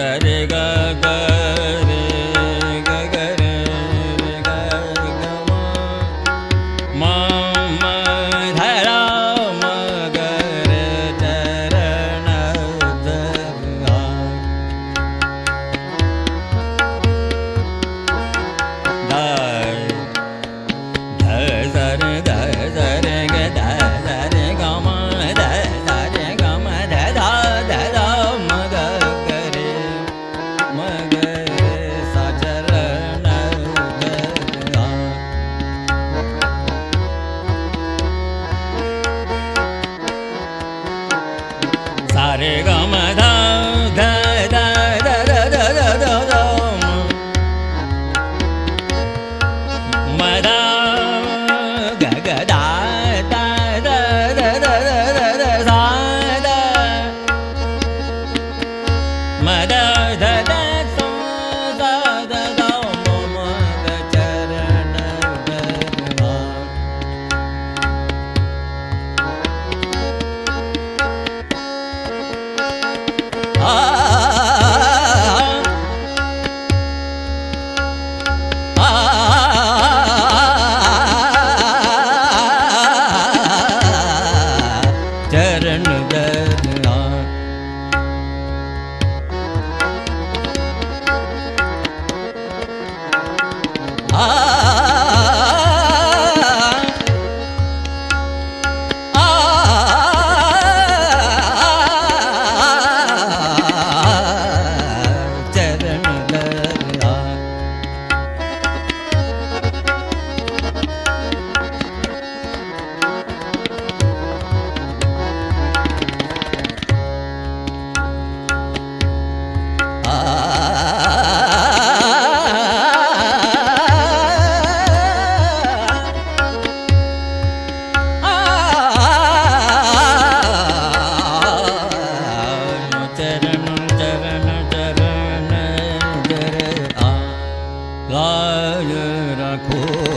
ಸರಿಗಾ la ra